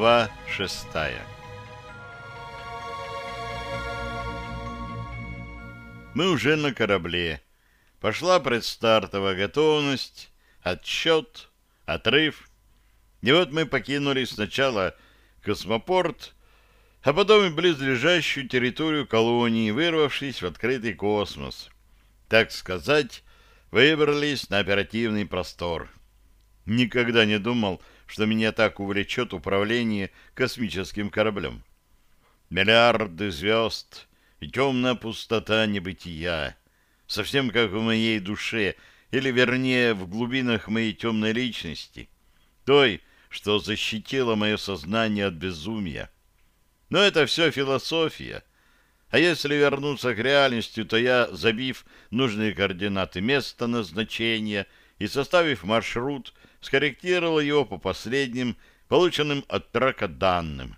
Глава шестая Мы уже на корабле. Пошла предстартовая готовность, отсчет, отрыв. И вот мы покинули сначала космопорт, а потом и близлежащую территорию колонии, вырвавшись в открытый космос. Так сказать, выбрались на оперативный простор. Никогда не думал, что меня так увлечет управление космическим кораблем. Миллиарды звезд и темная пустота небытия, совсем как в моей душе, или, вернее, в глубинах моей темной личности, той, что защитила мое сознание от безумия. Но это все философия. А если вернуться к реальности, то я, забив нужные координаты места назначения и составив маршрут, скорректировал его по последним, полученным от трака данным.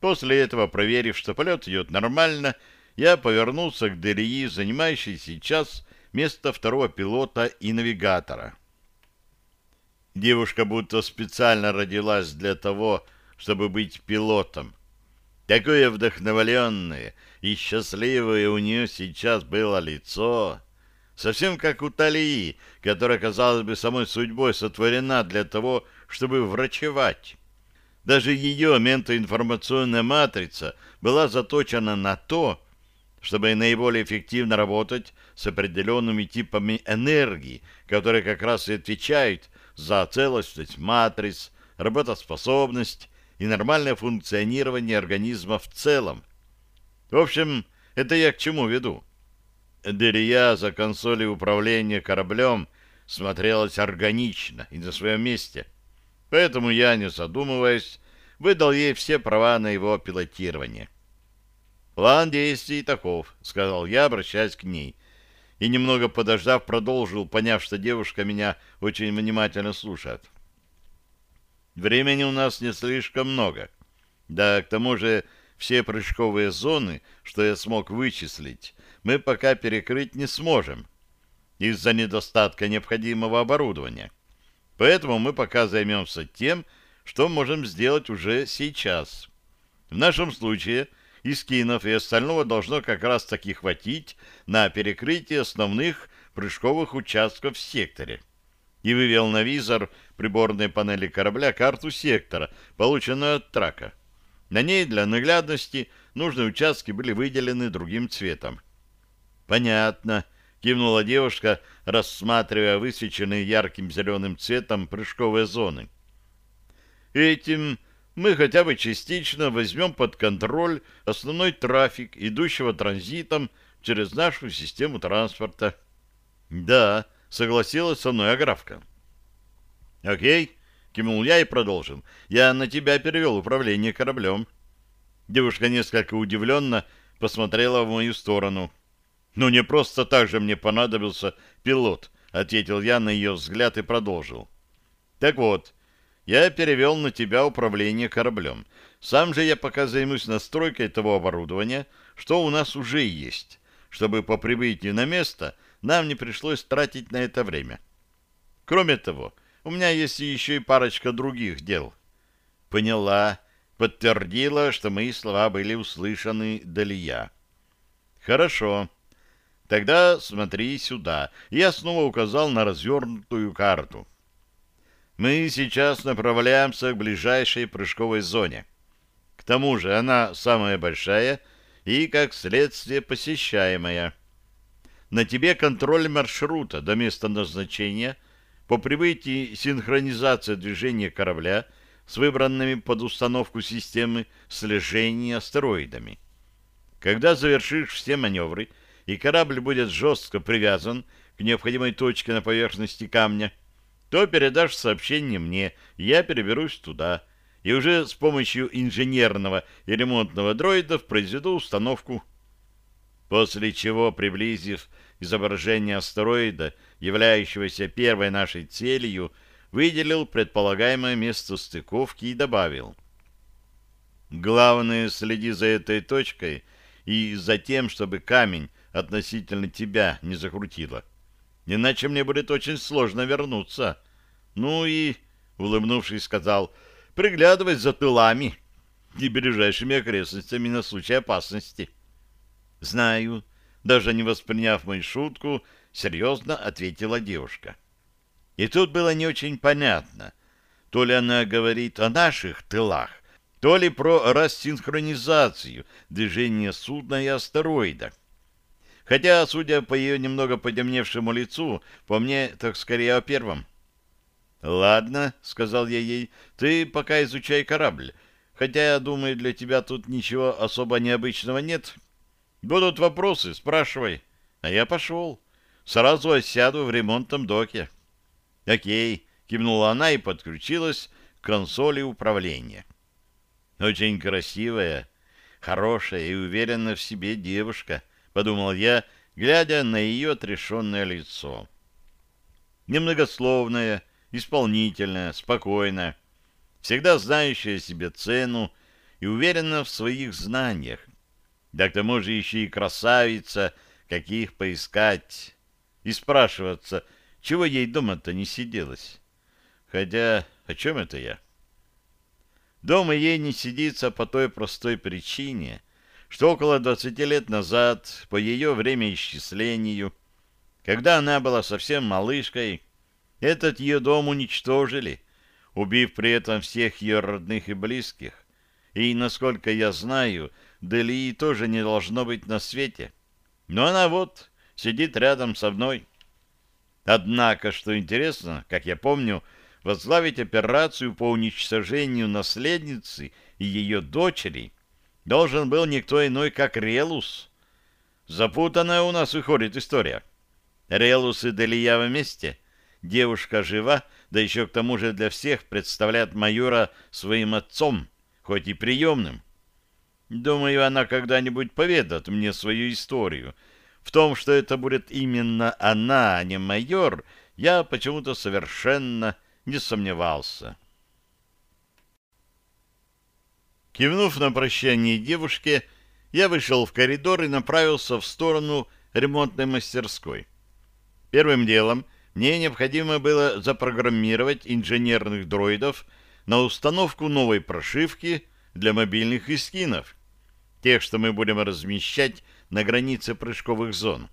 После этого, проверив, что полет идет нормально, я повернулся к Дерии, занимающей сейчас место второго пилота и навигатора. Девушка будто специально родилась для того, чтобы быть пилотом. Такое вдохновленное и счастливое у нее сейчас было лицо, совсем как у Талии, которая, казалось бы, самой судьбой сотворена для того, чтобы врачевать. Даже ее ментоинформационная матрица была заточена на то, чтобы наиболее эффективно работать с определенными типами энергии, которые как раз и отвечают за целостность матриц, работоспособность и нормальное функционирование организма в целом. В общем, это я к чему веду? Дырия за консолью управления кораблем смотрелась органично и на своем месте. Поэтому я, не задумываясь, выдал ей все права на его пилотирование. «План действий таков», — сказал я, обращаясь к ней. И, немного подождав, продолжил, поняв, что девушка меня очень внимательно слушает. «Времени у нас не слишком много. Да, к тому же все прыжковые зоны, что я смог вычислить, мы пока перекрыть не сможем из-за недостатка необходимого оборудования. Поэтому мы пока займемся тем, что можем сделать уже сейчас. В нашем случае – и скинов, и остального должно как раз таки хватить на перекрытие основных прыжковых участков в секторе. И вывел на визор приборной панели корабля карту сектора, полученную от трака. На ней для наглядности нужные участки были выделены другим цветом. «Понятно», — кивнула девушка, рассматривая высвеченные ярким зеленым цветом прыжковые зоны. «Этим мы хотя бы частично возьмем под контроль основной трафик, идущего транзитом через нашу систему транспорта. Да, согласилась со мной Аграфка. Окей, кивнул я и продолжил. Я на тебя перевел управление кораблем. Девушка несколько удивленно посмотрела в мою сторону. «Ну, не просто так же мне понадобился пилот», — ответил я на ее взгляд и продолжил. «Так вот, я перевел на тебя управление кораблем. Сам же я пока займусь настройкой того оборудования, что у нас уже есть, чтобы по прибытии на место нам не пришлось тратить на это время. Кроме того, у меня есть еще и парочка других дел. Поняла, подтвердила, что мои слова были услышаны Далия. Хорошо. Тогда смотри сюда. Я снова указал на развернутую карту. Мы сейчас направляемся к ближайшей прыжковой зоне. К тому же она самая большая и, как следствие, посещаемая. На тебе контроль маршрута до места назначения, по прибытии синхронизация движения корабля с выбранными под установку системы слежения астероидами. Когда завершишь все маневры, и корабль будет жестко привязан к необходимой точке на поверхности камня, то передашь сообщение мне, я переберусь туда, и уже с помощью инженерного и ремонтного дроидов произведу установку. После чего, приблизив изображение астероида, являющегося первой нашей целью, выделил предполагаемое место стыковки и добавил. Главное, следи за этой точкой и за тем, чтобы камень относительно тебя не закрутило. Иначе мне будет очень сложно вернуться. Ну и, улыбнувшись, сказал, приглядывать за тылами и ближайшими окрестностями на случай опасности. Знаю, даже не восприняв мою шутку, серьезно ответила девушка. И тут было не очень понятно, то ли она говорит о наших тылах, то ли про рассинхронизацию движения судна и астероида. Хотя, судя по ее немного подемневшему лицу, по мне, так скорее о первом. «Ладно», — сказал я ей, — «ты пока изучай корабль. Хотя, я думаю, для тебя тут ничего особо необычного нет. Будут вопросы, спрашивай. А я пошел. Сразу осяду в ремонтном доке». «Окей», — кивнула она и подключилась к консоли управления. «Очень красивая, хорошая и уверенная в себе девушка», — подумал я, глядя на ее отрешенное лицо. Немногословная, исполнительная, спокойная, всегда знающая себе цену и уверена в своих знаниях. Да к тому же еще и красавица, каких поискать. И спрашиваться, чего ей дома-то не сиделось. Хотя, о чем это я? Дома ей не сидится по той простой причине, что около 20 лет назад, по ее времяисчислению, когда она была совсем малышкой, этот ее дом уничтожили, убив при этом всех ее родных и близких. И, насколько я знаю, Делии тоже не должно быть на свете. Но она вот сидит рядом со мной. Однако, что интересно, как я помню, возглавить операцию по уничтожению наследницы и ее дочери должен был никто иной, как Релус. Запутанная у нас выходит история. Релус и Делия вместе — Девушка жива, да еще к тому же для всех представляет майора своим отцом, хоть и приемным. Думаю, она когда-нибудь поведает мне свою историю. В том, что это будет именно она, а не майор, я почему-то совершенно не сомневался. Кивнув на прощание девушке, я вышел в коридор и направился в сторону ремонтной мастерской. Первым делом мне необходимо было запрограммировать инженерных дроидов на установку новой прошивки для мобильных искинов, тех, что мы будем размещать на границе прыжковых зон.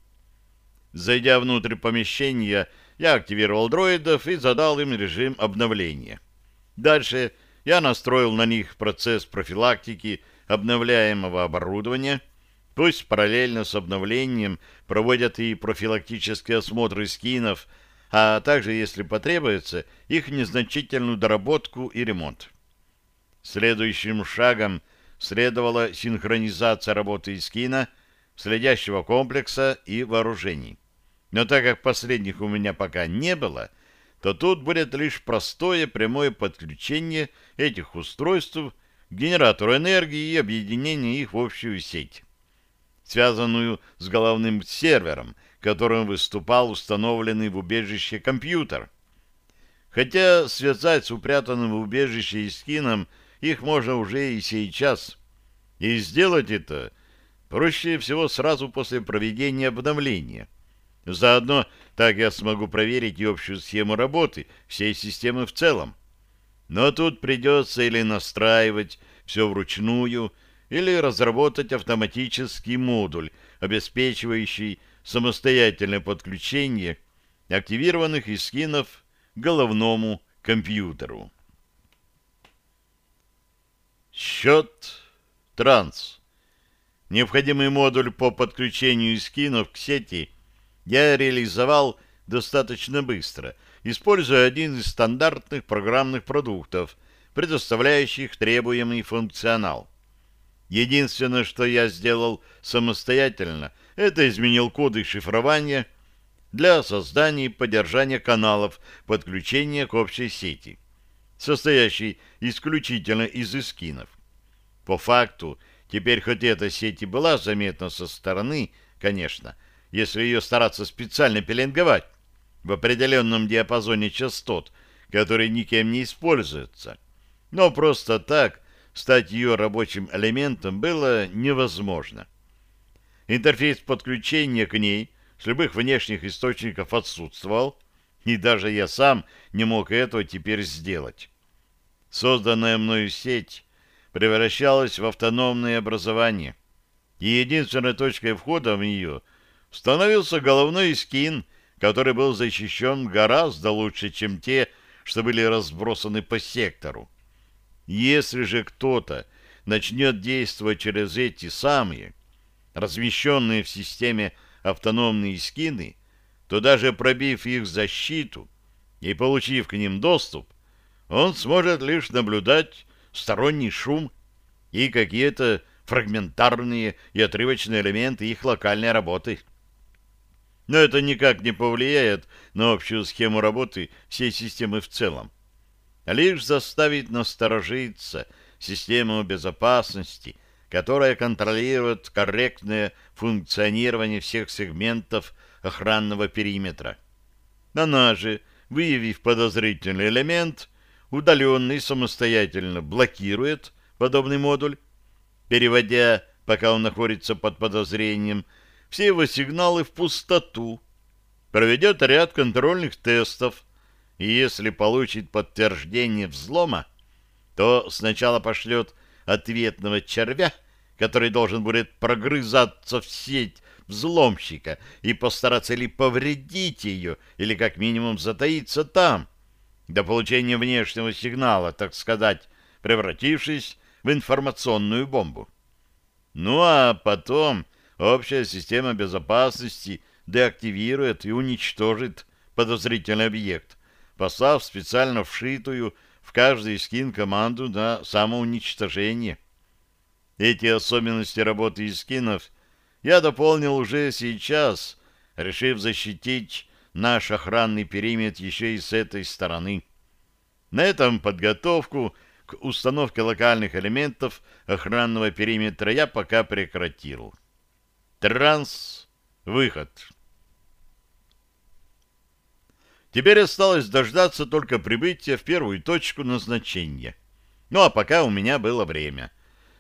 Зайдя внутрь помещения, я активировал дроидов и задал им режим обновления. Дальше я настроил на них процесс профилактики обновляемого оборудования, пусть параллельно с обновлением проводят и профилактические осмотры скинов – а также, если потребуется, их незначительную доработку и ремонт. Следующим шагом следовала синхронизация работы Искина, следящего комплекса и вооружений. Но так как последних у меня пока не было, то тут будет лишь простое прямое подключение этих устройств к генератору энергии и объединение их в общую сеть, связанную с головным сервером, которым выступал установленный в убежище компьютер. Хотя связать с упрятанным в убежище Искином их можно уже и сейчас. И сделать это проще всего сразу после проведения обновления. Заодно так я смогу проверить и общую схему работы всей системы в целом. Но тут придется или настраивать все вручную, или разработать автоматический модуль, обеспечивающий самостоятельное подключение активированных искинов к головному компьютеру. Счет транс. Необходимый модуль по подключению скинов к сети я реализовал достаточно быстро, используя один из стандартных программных продуктов, предоставляющих требуемый функционал. Единственное, что я сделал самостоятельно, это изменил коды шифрования для создания и поддержания каналов подключения к общей сети, состоящей исключительно из эскинов. По факту, теперь хоть эта сеть и была заметна со стороны, конечно, если ее стараться специально пеленговать в определенном диапазоне частот, который никем не используется, но просто так стать ее рабочим элементом было невозможно. Интерфейс подключения к ней с любых внешних источников отсутствовал, и даже я сам не мог этого теперь сделать. Созданная мною сеть превращалась в автономное образование, и единственной точкой входа в нее становился головной скин, который был защищен гораздо лучше, чем те, что были разбросаны по сектору. Если же кто-то начнет действовать через эти самые, размещенные в системе автономные скины, то даже пробив их защиту и получив к ним доступ, он сможет лишь наблюдать сторонний шум и какие-то фрагментарные и отрывочные элементы их локальной работы. Но это никак не повлияет на общую схему работы всей системы в целом, а лишь заставит насторожиться систему безопасности, которая контролирует корректное функционирование всех сегментов охранного периметра. Она же, выявив подозрительный элемент, удаленный самостоятельно блокирует подобный модуль, переводя, пока он находится под подозрением, все его сигналы в пустоту, проведет ряд контрольных тестов, и если получит подтверждение взлома, то сначала пошлет ответного червя, который должен будет прогрызаться в сеть взломщика и постараться ли повредить ее, или как минимум затаиться там, до получения внешнего сигнала, так сказать, превратившись в информационную бомбу. Ну а потом общая система безопасности деактивирует и уничтожит подозрительный объект, послав специально вшитую в каждый скин команду на самоуничтожение. Эти особенности работы скинов я дополнил уже сейчас, решив защитить наш охранный периметр еще и с этой стороны. На этом подготовку к установке локальных элементов охранного периметра я пока прекратил. Транс. Выход. Теперь осталось дождаться только прибытия в первую точку назначения. Ну а пока у меня было время.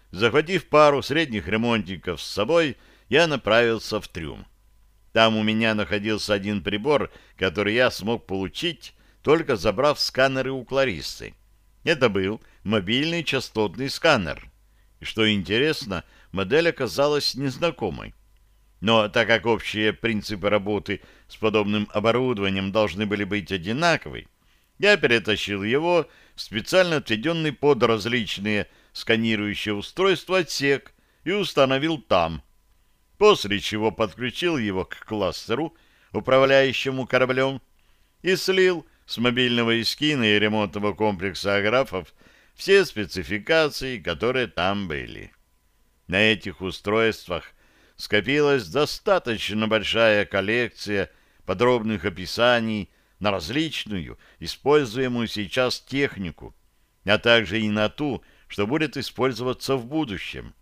Захватив пару средних ремонтников с собой, я направился в трюм. Там у меня находился один прибор, который я смог получить, только забрав сканеры у Клариссы. Это был мобильный частотный сканер. И что интересно, модель оказалась незнакомой. Но так как общие принципы работы с подобным оборудованием должны были быть одинаковы, я перетащил его в специально отведенный под различные сканирующие устройства отсек и установил там, после чего подключил его к кластеру, управляющему кораблем, и слил с мобильного эскина и ремонтного комплекса аграфов все спецификации, которые там были. На этих устройствах скопилась достаточно большая коллекция подробных описаний на различную, используемую сейчас технику, а также и на ту, что будет использоваться в будущем.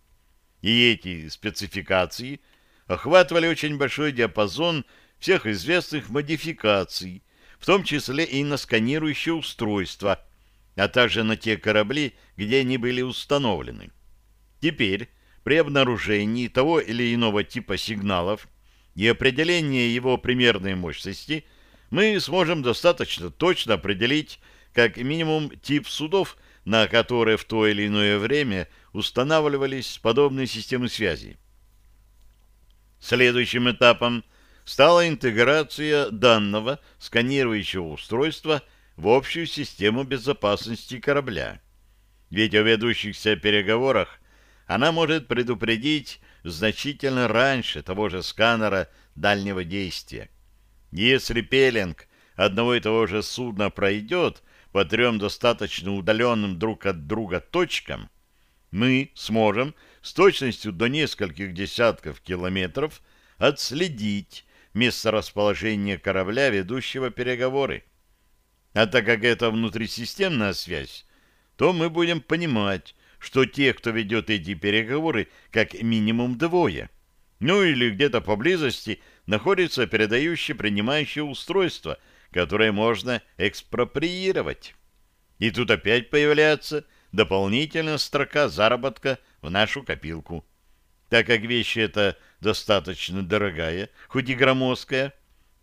И эти спецификации охватывали очень большой диапазон всех известных модификаций, в том числе и на сканирующие устройства, а также на те корабли, где они были установлены. Теперь, при обнаружении того или иного типа сигналов и определении его примерной мощности, мы сможем достаточно точно определить как минимум тип судов, на которые в то или иное время устанавливались подобные системы связи. Следующим этапом стала интеграция данного сканирующего устройства в общую систему безопасности корабля. Ведь о ведущихся переговорах она может предупредить значительно раньше того же сканера дальнего действия. Если пеленг одного и того же судна пройдет по трем достаточно удаленным друг от друга точкам, мы сможем с точностью до нескольких десятков километров отследить место расположения корабля, ведущего переговоры. А так как это внутрисистемная связь, то мы будем понимать, что те, кто ведет эти переговоры, как минимум двое. Ну или где-то поблизости находится передающее принимающее устройство, которое можно экспроприировать. И тут опять появляется дополнительная строка заработка в нашу копилку. Так как вещь эта достаточно дорогая, хоть и громоздкая,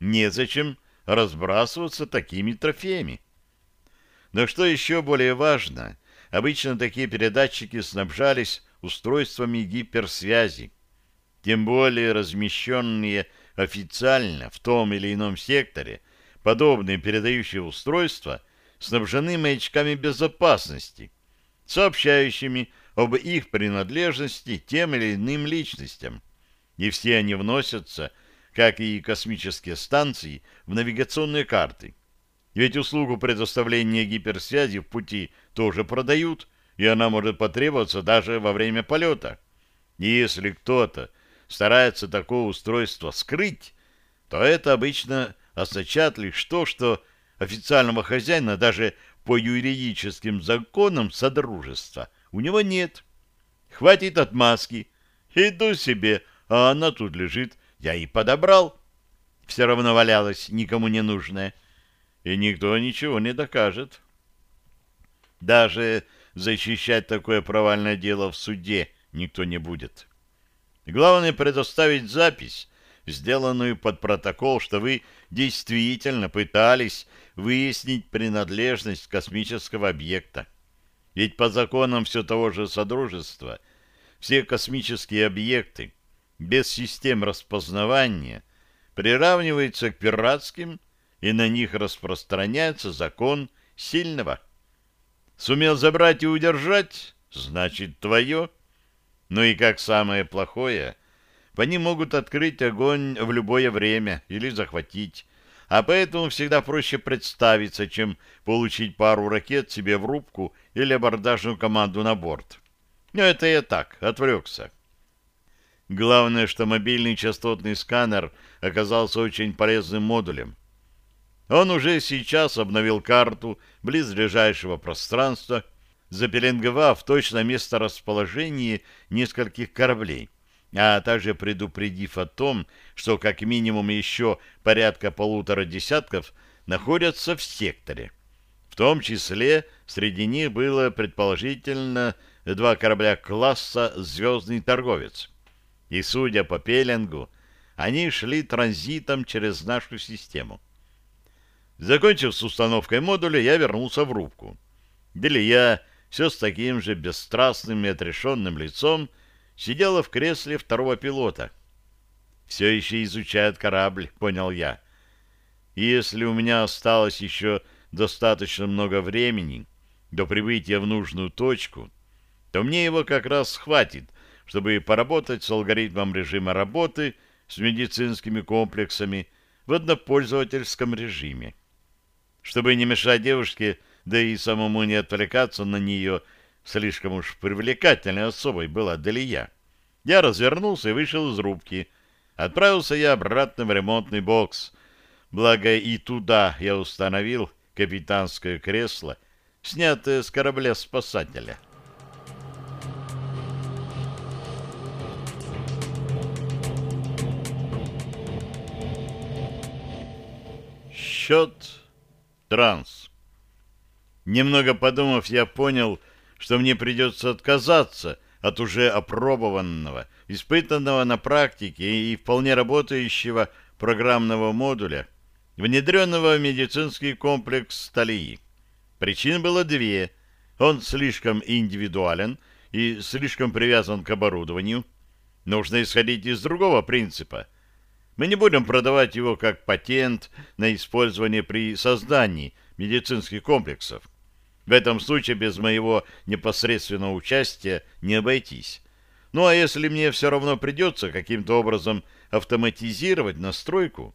незачем разбрасываться такими трофеями. Но что еще более важно, обычно такие передатчики снабжались устройствами гиперсвязи, тем более размещенные официально в том или ином секторе, подобные передающие устройства снабжены маячками безопасности, сообщающими об их принадлежности тем или иным личностям. И все они вносятся, как и космические станции, в навигационные карты. Ведь услугу предоставления гиперсвязи в пути тоже продают, и она может потребоваться даже во время полета. И если кто-то старается такое устройство скрыть, то это обычно означает лишь то, что официального хозяина даже по юридическим законам Содружества у него нет. Хватит отмазки. Иду себе, а она тут лежит. Я и подобрал. Все равно валялась, никому не нужная. И никто ничего не докажет. Даже защищать такое провальное дело в суде никто не будет. Главное предоставить запись, сделанную под протокол, что вы действительно пытались выяснить принадлежность космического объекта. Ведь по законам все того же Содружества все космические объекты без систем распознавания приравниваются к пиратским, и на них распространяется закон сильного. Сумел забрать и удержать, значит, твое. Ну и как самое плохое, по ним могут открыть огонь в любое время или захватить, а поэтому всегда проще представиться, чем получить пару ракет себе в рубку или абордажную команду на борт. Но это я так, отвлекся. Главное, что мобильный частотный сканер оказался очень полезным модулем. Он уже сейчас обновил карту близлежащего пространства, запеленговав точно место расположения нескольких кораблей, а также предупредив о том, что как минимум еще порядка полутора десятков находятся в секторе. В том числе среди них было предположительно два корабля класса «Звездный торговец». И, судя по пеленгу, они шли транзитом через нашу систему. Закончив с установкой модуля, я вернулся в рубку. Делия все с таким же бесстрастным и отрешенным лицом сидела в кресле второго пилота. «Все еще изучает корабль», — понял я. И если у меня осталось еще достаточно много времени до прибытия в нужную точку, то мне его как раз хватит, чтобы поработать с алгоритмом режима работы с медицинскими комплексами в однопользовательском режиме. Чтобы не мешать девушке, да и самому не отвлекаться на нее, слишком уж привлекательной особой была Далия. Я развернулся и вышел из рубки. Отправился я обратно в ремонтный бокс. Благо и туда я установил капитанское кресло, снятое с корабля спасателя. Счет транс. Немного подумав, я понял, что мне придется отказаться от уже опробованного, испытанного на практике и вполне работающего программного модуля, внедренного в медицинский комплекс Сталии. Причин было две. Он слишком индивидуален и слишком привязан к оборудованию. Нужно исходить из другого принципа. Мы не будем продавать его как патент на использование при создании медицинских комплексов. В этом случае без моего непосредственного участия не обойтись. Ну а если мне все равно придется каким-то образом автоматизировать настройку,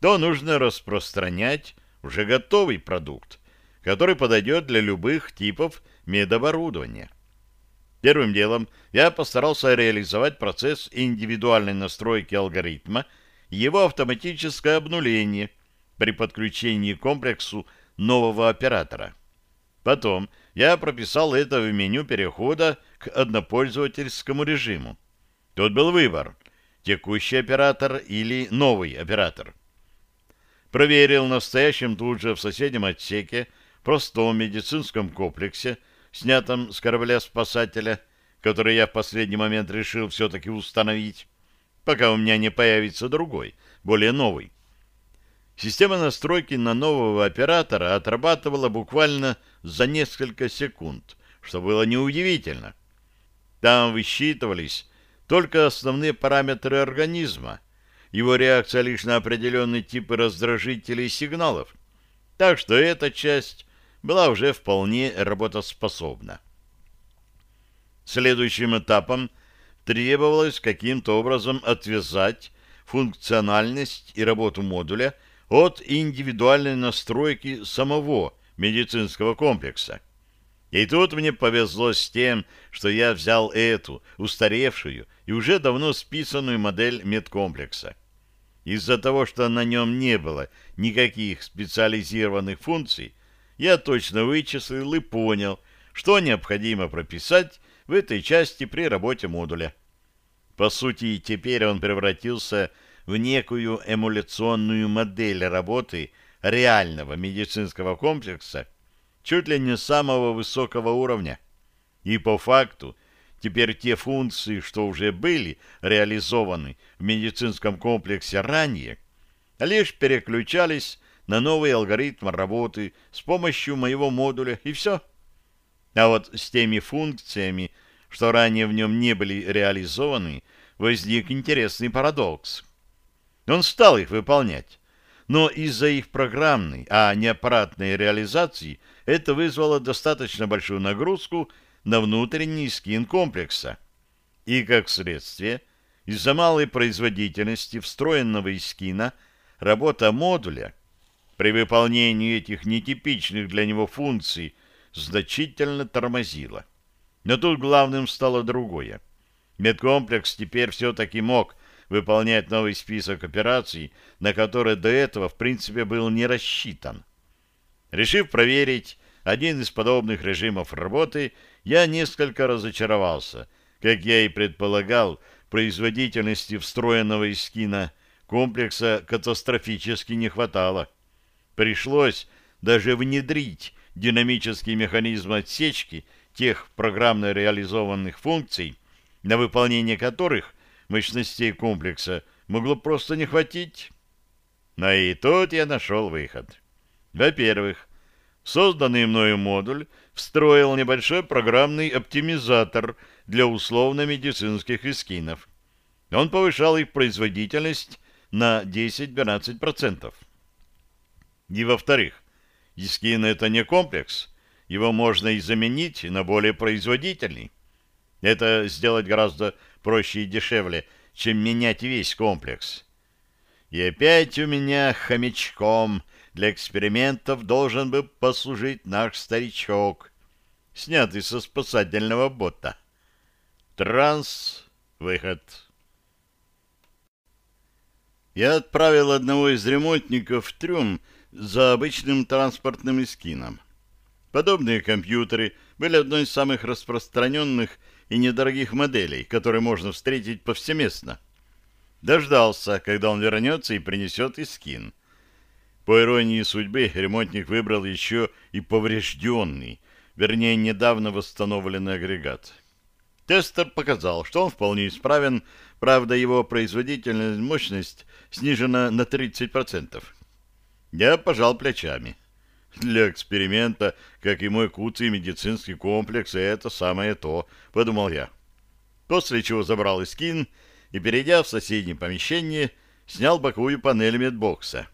то нужно распространять уже готовый продукт, который подойдет для любых типов медоборудования. Первым делом я постарался реализовать процесс индивидуальной настройки алгоритма его автоматическое обнуление при подключении к комплексу нового оператора. Потом я прописал это в меню перехода к однопользовательскому режиму. Тут был выбор – текущий оператор или новый оператор. Проверил на стоящем тут же в соседнем отсеке простом медицинском комплексе, снятом с корабля-спасателя, который я в последний момент решил все-таки установить, пока у меня не появится другой, более новый. Система настройки на нового оператора отрабатывала буквально за несколько секунд, что было неудивительно. Там высчитывались только основные параметры организма, его реакция лишь на определенные типы раздражителей сигналов, так что эта часть была уже вполне работоспособна. Следующим этапом требовалось каким-то образом отвязать функциональность и работу модуля от индивидуальной настройки самого медицинского комплекса. И тут мне повезло с тем, что я взял эту, устаревшую и уже давно списанную модель медкомплекса. Из-за того, что на нем не было никаких специализированных функций, я точно вычислил и понял, что необходимо прописать в этой части при работе модуля. По сути, теперь он превратился в некую эмуляционную модель работы реального медицинского комплекса чуть ли не самого высокого уровня. И по факту теперь те функции, что уже были реализованы в медицинском комплексе ранее, лишь переключались на новый алгоритм работы с помощью моего модуля, и все. А вот с теми функциями, что ранее в нем не были реализованы, возник интересный парадокс. Он стал их выполнять, но из-за их программной, а не аппаратной реализации это вызвало достаточно большую нагрузку на внутренний скин комплекса. И, как следствие, из-за малой производительности встроенного скина работа модуля при выполнении этих нетипичных для него функций значительно тормозила. Но тут главным стало другое. Медкомплекс теперь все-таки мог выполнять новый список операций, на которые до этого, в принципе, был не рассчитан. Решив проверить один из подобных режимов работы, я несколько разочаровался. Как я и предполагал, производительности встроенного из скина комплекса катастрофически не хватало. Пришлось даже внедрить динамический механизм отсечки тех программно реализованных функций, на выполнение которых мощностей комплекса могло просто не хватить. Но и тут я нашел выход. Во-первых, созданный мною модуль встроил небольшой программный оптимизатор для условно-медицинских эскинов. Он повышал их производительность на 10-12%. И во-вторых, эскин — это не комплекс, его можно и заменить на более производительный. Это сделать гораздо проще и дешевле, чем менять весь комплекс. И опять у меня хомячком для экспериментов должен бы послужить наш старичок, снятый со спасательного бота. Транс. Выход. Я отправил одного из ремонтников в трюм за обычным транспортным эскином. Подобные компьютеры были одной из самых распространенных и недорогих моделей, которые можно встретить повсеместно. Дождался, когда он вернется и принесет искин. По иронии судьбы, ремонтник выбрал еще и поврежденный, вернее, недавно восстановленный агрегат. Тестер показал, что он вполне исправен, правда, его производительность мощность снижена на 30%. Я пожал плечами. Для эксперимента, как и мой куцый медицинский комплекс, это самое то, подумал я. После чего забрал эскин и, перейдя в соседнее помещение, снял боковую панель медбокса.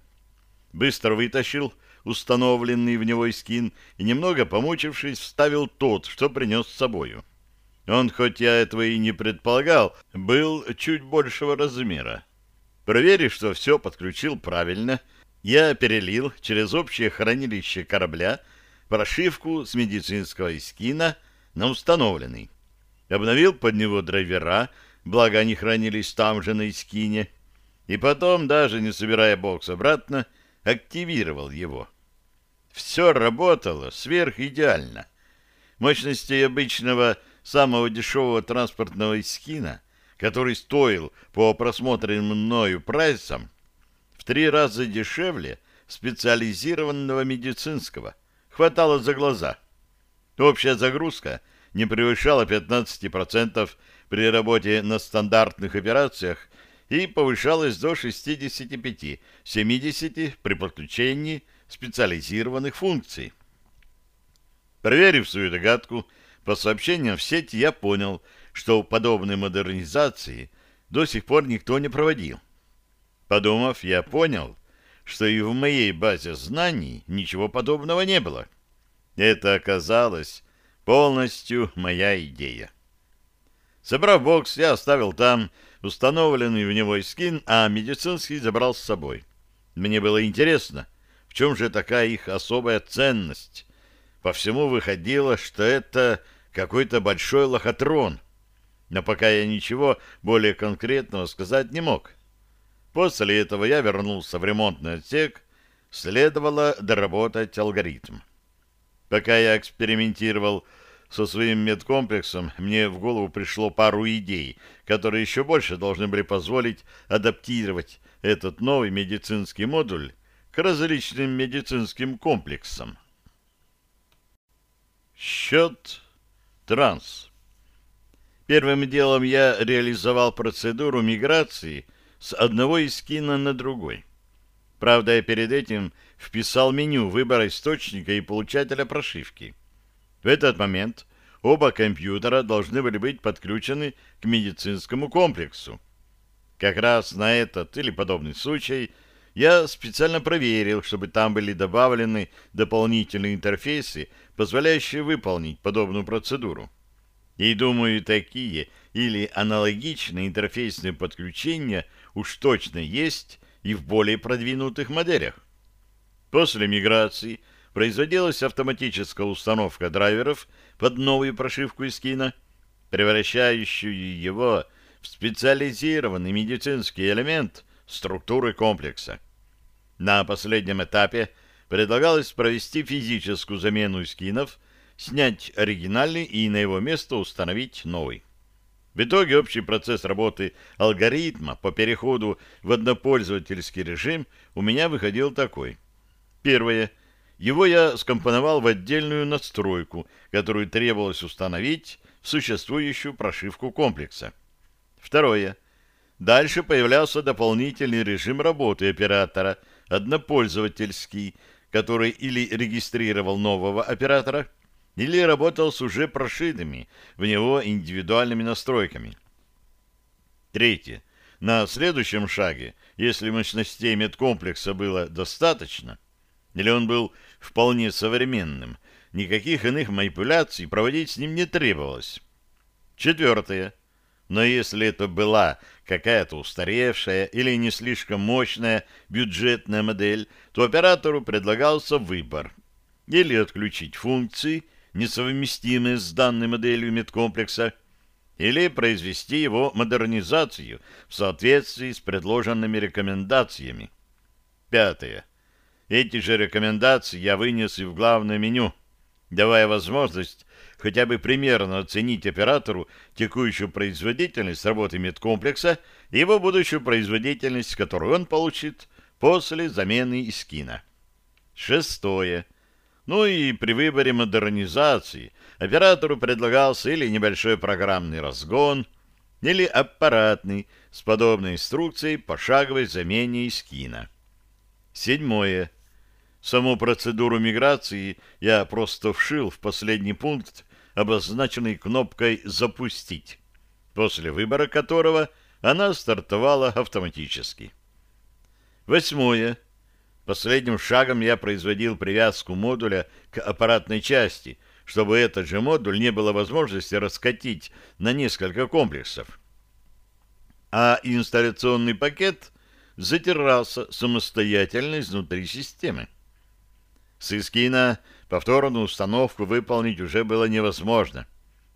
Быстро вытащил установленный в него эскин и, немного помучившись, вставил тот, что принес с собою. Он, хоть я этого и не предполагал, был чуть большего размера. Проверив, что все подключил правильно, я перелил через общее хранилище корабля прошивку с медицинского эскина на установленный. Обновил под него драйвера, благо они хранились там же на эскине, и потом, даже не собирая бокс обратно, активировал его. Все работало сверхидеально. Мощности обычного самого дешевого транспортного эскина, который стоил по просмотренным мною прайсам, в три раза дешевле специализированного медицинского. Хватало за глаза. Общая загрузка не превышала 15% при работе на стандартных операциях и повышалась до 65-70 при подключении специализированных функций. Проверив свою догадку, по сообщениям в сети я понял, что подобной модернизации до сих пор никто не проводил. Подумав, я понял, что и в моей базе знаний ничего подобного не было. Это оказалось полностью моя идея. Собрав бокс, я оставил там установленный в него скин, а медицинский забрал с собой. Мне было интересно, в чем же такая их особая ценность. По всему выходило, что это какой-то большой лохотрон. Но пока я ничего более конкретного сказать не мог. После этого я вернулся в ремонтный отсек, следовало доработать алгоритм. Пока я экспериментировал со своим медкомплексом, мне в голову пришло пару идей, которые еще больше должны были позволить адаптировать этот новый медицинский модуль к различным медицинским комплексам. Счет транс. Первым делом я реализовал процедуру миграции с одного из скина на другой. Правда, я перед этим вписал меню выбора источника и получателя прошивки. В этот момент оба компьютера должны были быть подключены к медицинскому комплексу. Как раз на этот или подобный случай я специально проверил, чтобы там были добавлены дополнительные интерфейсы, позволяющие выполнить подобную процедуру. И думаю, такие или аналогичные интерфейсные подключения уж точно есть и в более продвинутых моделях. После миграции производилась автоматическая установка драйверов под новую прошивку Искина, превращающую его в специализированный медицинский элемент структуры комплекса. На последнем этапе предлагалось провести физическую замену скинов, снять оригинальный и на его место установить новый. В итоге общий процесс работы алгоритма по переходу в однопользовательский режим у меня выходил такой. Первое. Его я скомпоновал в отдельную настройку, которую требовалось установить в существующую прошивку комплекса. Второе. Дальше появлялся дополнительный режим работы оператора, однопользовательский, который или регистрировал нового оператора, или работал с уже прошитыми в него индивидуальными настройками. Третье. На следующем шаге, если мощностей медкомплекса было достаточно, или он был вполне современным, никаких иных манипуляций проводить с ним не требовалось. Четвертое. Но если это была какая-то устаревшая или не слишком мощная бюджетная модель, то оператору предлагался выбор. Или отключить функции, несовместимые с данной моделью медкомплекса, или произвести его модернизацию в соответствии с предложенными рекомендациями. Пятое. Эти же рекомендации я вынес и в главное меню, давая возможность хотя бы примерно оценить оператору текущую производительность работы медкомплекса и его будущую производительность, которую он получит после замены Искина. Шестое. Ну и при выборе модернизации оператору предлагался или небольшой программный разгон, или аппаратный с подобной инструкцией пошаговой замене Искина. Седьмое. Саму процедуру миграции я просто вшил в последний пункт, обозначенный кнопкой «Запустить», после выбора которого она стартовала автоматически. Восьмое. Последним шагом я производил привязку модуля к аппаратной части, чтобы этот же модуль не было возможности раскатить на несколько комплексов. А инсталляционный пакет затирался самостоятельно изнутри системы. С Искина повторную установку выполнить уже было невозможно,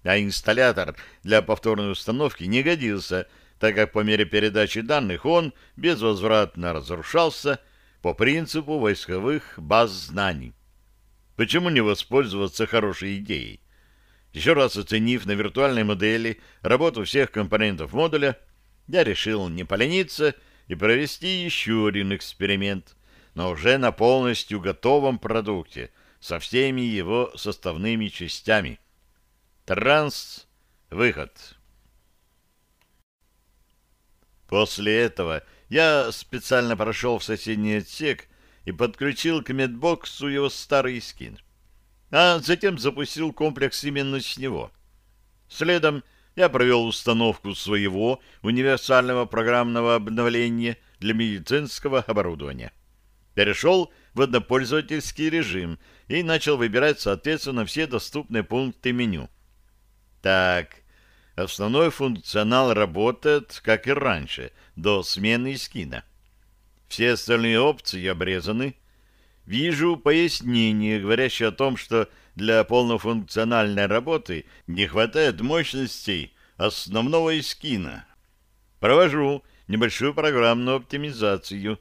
а инсталлятор для повторной установки не годился, так как по мере передачи данных он безвозвратно разрушался по принципу войсковых баз знаний. Почему не воспользоваться хорошей идеей? Еще раз оценив на виртуальной модели работу всех компонентов модуля, я решил не полениться и провести еще один эксперимент — но уже на полностью готовом продукте со всеми его составными частями. Транс. Выход. После этого я специально прошел в соседний отсек и подключил к медбоксу его старый скин. А затем запустил комплекс именно с него. Следом я провел установку своего универсального программного обновления для медицинского оборудования. Перешел в однопользовательский режим и начал выбирать, соответственно, все доступные пункты меню. Так, основной функционал работает, как и раньше, до смены скина. Все остальные опции обрезаны. Вижу пояснение, говорящее о том, что для полнофункциональной работы не хватает мощностей основного скина. Провожу небольшую программную оптимизацию.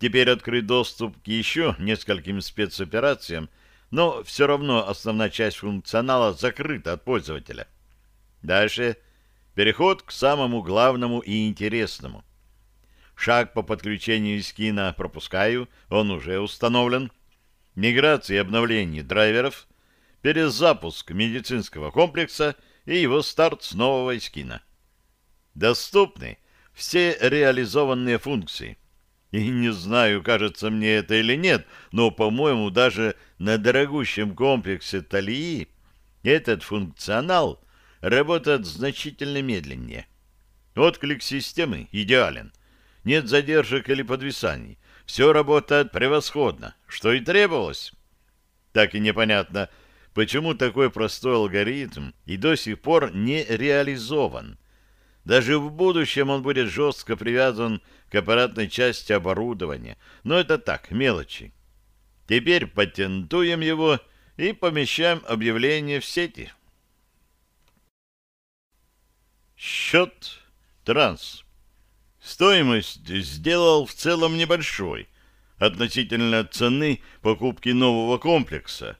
Теперь открыть доступ к еще нескольким спецоперациям, но все равно основная часть функционала закрыта от пользователя. Дальше переход к самому главному и интересному. Шаг по подключению скина пропускаю, он уже установлен. Миграция и обновление драйверов, перезапуск медицинского комплекса и его старт с нового скина. Доступны все реализованные функции. И не знаю, кажется мне это или нет, но, по-моему, даже на дорогущем комплексе Талии этот функционал работает значительно медленнее. Отклик системы идеален. Нет задержек или подвисаний. Все работает превосходно, что и требовалось. Так и непонятно, почему такой простой алгоритм и до сих пор не реализован. Даже в будущем он будет жестко привязан к аппаратной части оборудования. Но это так, мелочи. Теперь патентуем его и помещаем объявление в сети. Счет транс. Стоимость сделал в целом небольшой относительно цены покупки нового комплекса,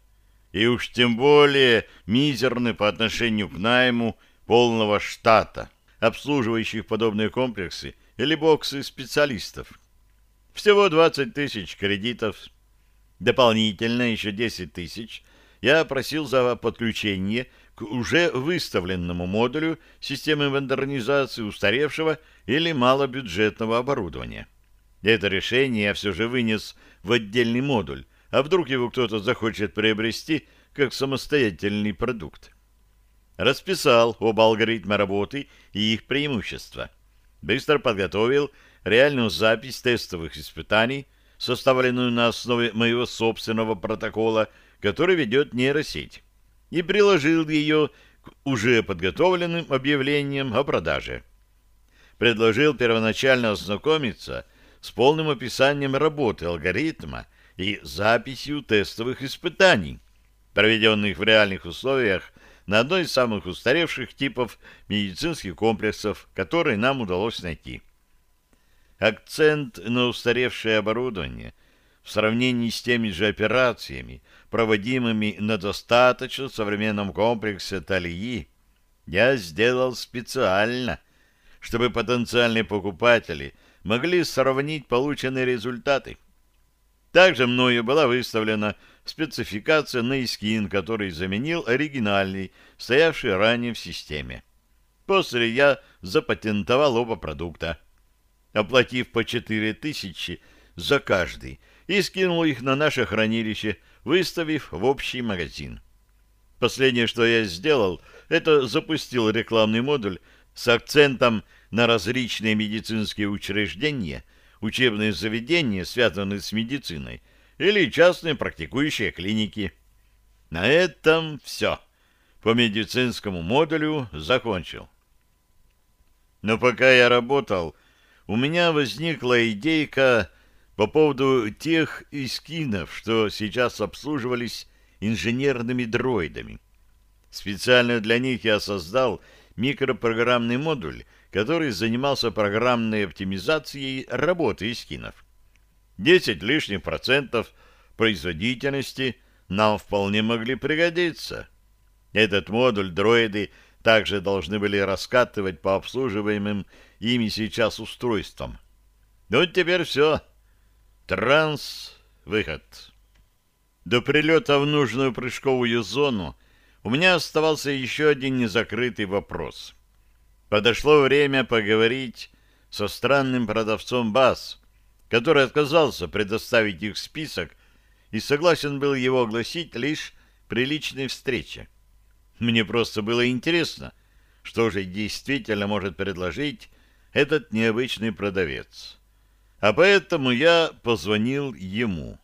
и уж тем более мизерный по отношению к найму полного штата, обслуживающих подобные комплексы или боксы специалистов. Всего 20 тысяч кредитов. Дополнительно еще 10 тысяч я просил за подключение к уже выставленному модулю системы модернизации устаревшего или малобюджетного оборудования. Это решение я все же вынес в отдельный модуль, а вдруг его кто-то захочет приобрести как самостоятельный продукт. Расписал оба алгоритма работы и их преимущества. Быстро подготовил реальную запись тестовых испытаний, составленную на основе моего собственного протокола, который ведет нейросеть, и приложил ее к уже подготовленным объявлениям о продаже. Предложил первоначально ознакомиться с полным описанием работы алгоритма и записью тестовых испытаний, проведенных в реальных условиях на одной из самых устаревших типов медицинских комплексов, которые нам удалось найти. Акцент на устаревшее оборудование в сравнении с теми же операциями, проводимыми на достаточно современном комплексе Талии, я сделал специально, чтобы потенциальные покупатели могли сравнить полученные результаты. Также мною была выставлена спецификация на Искин, который заменил оригинальный, стоявший ранее в системе. После я запатентовал оба продукта, оплатив по 4000 за каждый, и скинул их на наше хранилище, выставив в общий магазин. Последнее, что я сделал, это запустил рекламный модуль с акцентом на различные медицинские учреждения, учебные заведения, связанные с медициной, или частные практикующие клиники. На этом все. По медицинскому модулю закончил. Но пока я работал, у меня возникла идейка по поводу тех искинов, что сейчас обслуживались инженерными дроидами. Специально для них я создал микропрограммный модуль, который занимался программной оптимизацией работы искинов. 10 лишних процентов производительности нам вполне могли пригодиться. Этот модуль дроиды также должны были раскатывать по обслуживаемым ими сейчас устройствам. Ну, теперь все. Транс, выход. До прилета в нужную прыжковую зону у меня оставался еще один незакрытый вопрос. Подошло время поговорить со странным продавцом БАС, который отказался предоставить их список и согласен был его огласить лишь при личной встрече. Мне просто было интересно, что же действительно может предложить этот необычный продавец. А поэтому я позвонил ему.